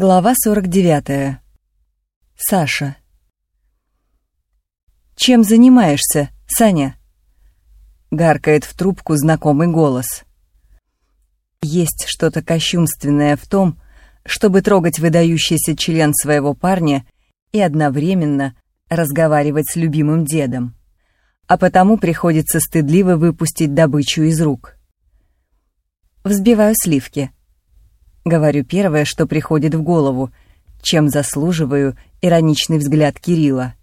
Глава 49. Саша. «Чем занимаешься, Саня?» Гаркает в трубку знакомый голос. Есть что-то кощунственное в том, чтобы трогать выдающийся член своего парня и одновременно разговаривать с любимым дедом. А потому приходится стыдливо выпустить добычу из рук. Взбиваю сливки — Говорю первое, что приходит в голову, чем заслуживаю ироничный взгляд Кирилла.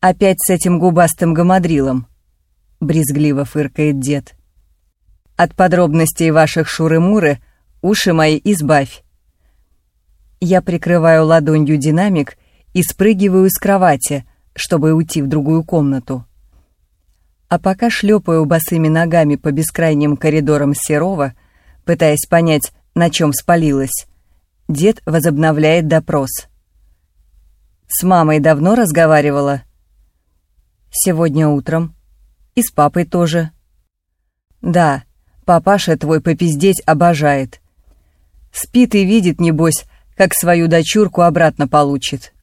«Опять с этим губастым гамадрилом», — брезгливо фыркает дед. «От подробностей ваших шуры-муры уши мои избавь». Я прикрываю ладонью динамик и спрыгиваю с кровати, чтобы уйти в другую комнату. А пока шлепаю босыми ногами по бескрайним коридорам Серова, пытаясь понять, на чем спалилась. Дед возобновляет допрос. «С мамой давно разговаривала?» «Сегодня утром. И с папой тоже». «Да, папаша твой попиздеть обожает. Спит и видит, небось, как свою дочурку обратно получит».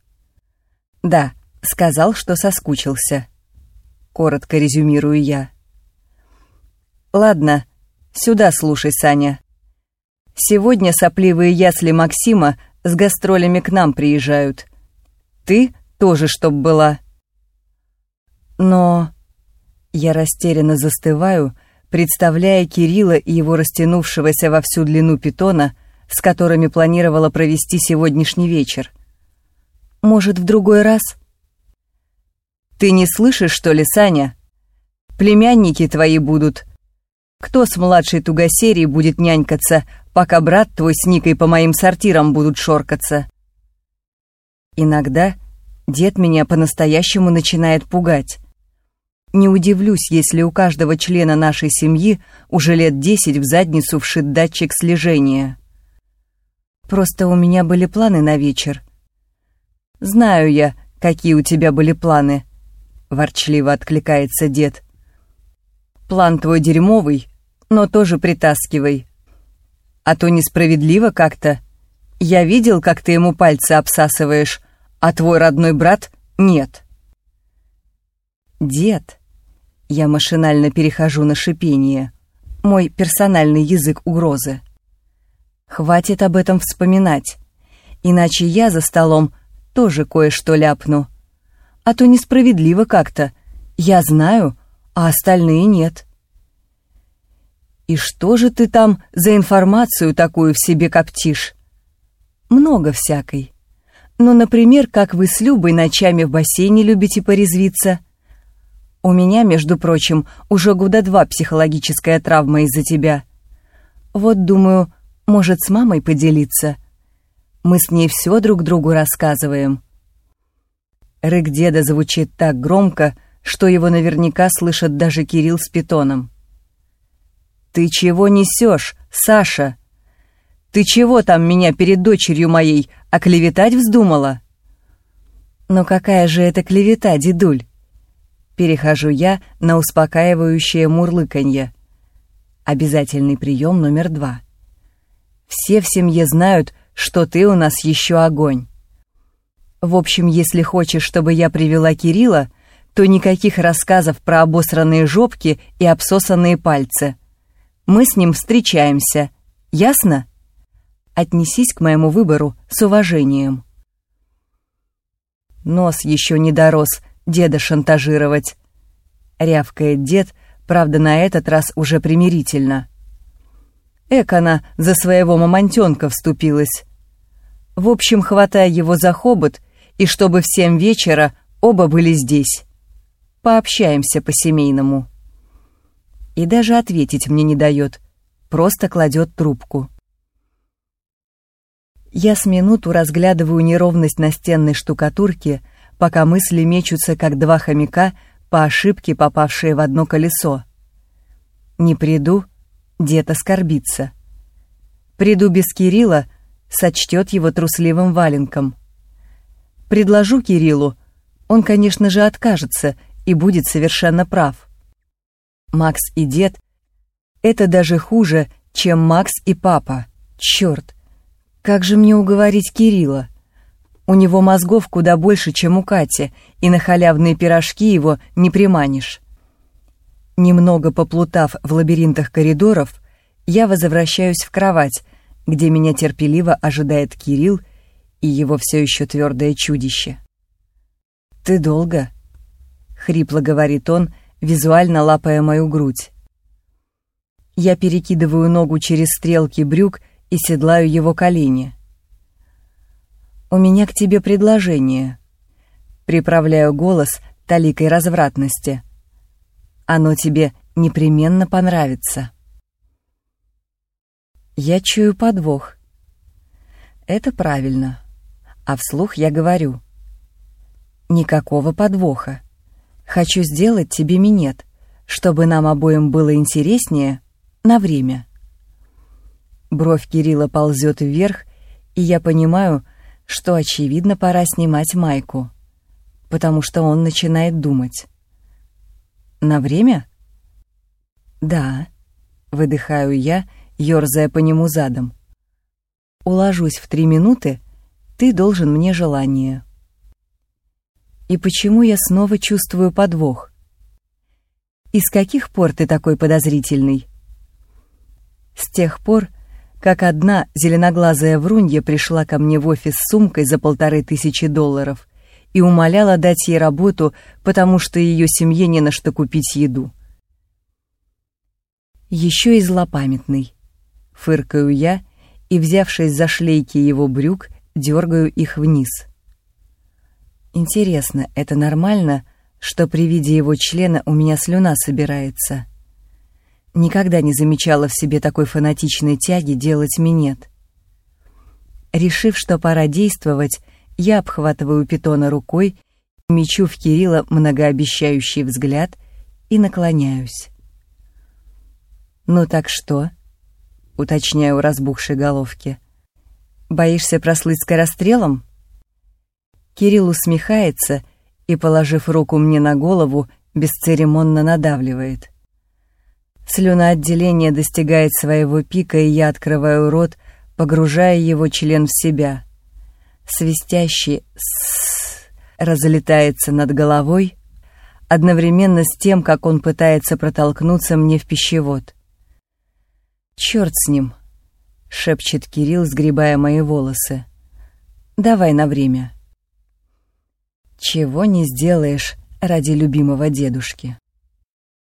«Да, сказал, что соскучился». Коротко резюмирую я. «Ладно, сюда слушай, Саня. Сегодня сопливые ясли Максима с гастролями к нам приезжают. Ты тоже чтоб была. Но... Я растерянно застываю, представляя Кирилла и его растянувшегося во всю длину питона, с которыми планировала провести сегодняшний вечер. Может, в другой раз? Ты не слышишь, что ли, Саня? Племянники твои будут. Кто с младшей тугосерии будет нянькаться, пока брат твой с Никой по моим сортирам будут шоркаться. Иногда дед меня по-настоящему начинает пугать. Не удивлюсь, если у каждого члена нашей семьи уже лет десять в задницу вшит датчик слежения. Просто у меня были планы на вечер. Знаю я, какие у тебя были планы, ворчливо откликается дед. План твой дерьмовый, но тоже притаскивай. А то несправедливо как-то. Я видел, как ты ему пальцы обсасываешь, а твой родной брат — нет. Дед. Я машинально перехожу на шипение. Мой персональный язык угрозы. Хватит об этом вспоминать. Иначе я за столом тоже кое-что ляпну. А то несправедливо как-то. Я знаю, а остальные нет. «И что же ты там за информацию такую в себе коптишь?» «Много всякой. Ну, например, как вы с Любой ночами в бассейне любите порезвиться. У меня, между прочим, уже года два психологическая травма из-за тебя. Вот, думаю, может, с мамой поделиться. Мы с ней все друг другу рассказываем». Рык деда звучит так громко, что его наверняка слышат даже Кирилл с питоном. «Ты чего несешь, Саша? Ты чего там меня перед дочерью моей оклеветать вздумала?» «Но какая же это клевета, дедуль?» Перехожу я на успокаивающее мурлыканье. Обязательный прием номер два. Все в семье знают, что ты у нас еще огонь. В общем, если хочешь, чтобы я привела Кирилла, то никаких рассказов про обосранные жопки и обсосанные пальцы. Мы с ним встречаемся. Ясно? Отнесись к моему выбору с уважением. Нос еще не дорос деда шантажировать. Рявкает дед, правда, на этот раз уже примирительно. Эк она за своего мамонтенка вступилась. В общем, хватай его за хобот, и чтобы в семь вечера оба были здесь. Пообщаемся по-семейному и даже ответить мне не дает, просто кладет трубку. Я с минуту разглядываю неровность настенной штукатурки, пока мысли мечутся, как два хомяка, по ошибке попавшие в одно колесо. Не приду, дед оскорбится. Приду без Кирилла, сочтет его трусливым валенком. Предложу Кириллу, он, конечно же, откажется и будет совершенно прав. Макс и дед — это даже хуже, чем Макс и папа. Черт! Как же мне уговорить Кирилла? У него мозгов куда больше, чем у Кати, и на халявные пирожки его не приманишь. Немного поплутав в лабиринтах коридоров, я возвращаюсь в кровать, где меня терпеливо ожидает Кирилл и его все еще твердое чудище. «Ты долго?» — хрипло говорит он, визуально лапая мою грудь. Я перекидываю ногу через стрелки брюк и седлаю его колени. «У меня к тебе предложение». Приправляю голос таликой развратности. «Оно тебе непременно понравится». Я чую подвох. Это правильно. А вслух я говорю. Никакого подвоха. Хочу сделать тебе минет, чтобы нам обоим было интереснее на время. Бровь Кирилла ползет вверх, и я понимаю, что, очевидно, пора снимать майку, потому что он начинает думать. «На время?» «Да», — выдыхаю я, — ерзая по нему задом. «Уложусь в три минуты, ты должен мне желание». И почему я снова чувствую подвох? И с каких пор ты такой подозрительный? С тех пор, как одна зеленоглазая врунья пришла ко мне в офис с сумкой за полторы тысячи долларов и умоляла дать ей работу, потому что ее семье не на что купить еду. Еще и злопамятный. Фыркаю я и, взявшись за шлейки его брюк, дергаю их вниз. Интересно, это нормально, что при виде его члена у меня слюна собирается? Никогда не замечала в себе такой фанатичной тяги делать минет. Решив, что пора действовать, я обхватываю питона рукой, мечу в Кирилла многообещающий взгляд и наклоняюсь. «Ну так что?» — уточняю разбухшей головки. «Боишься прослыть скорострелом?» Кирилл усмехается и, положив руку мне на голову, бесцеремонно надавливает. Слюноотделение достигает своего пика, и я открываю рот, погружая его член в себя. Свистящий «с» разлетается над головой, одновременно с тем, как он пытается протолкнуться мне в пищевод. «Черт с ним!» — шепчет Кирилл, сгребая мои волосы. «Давай на время». «Чего не сделаешь ради любимого дедушки».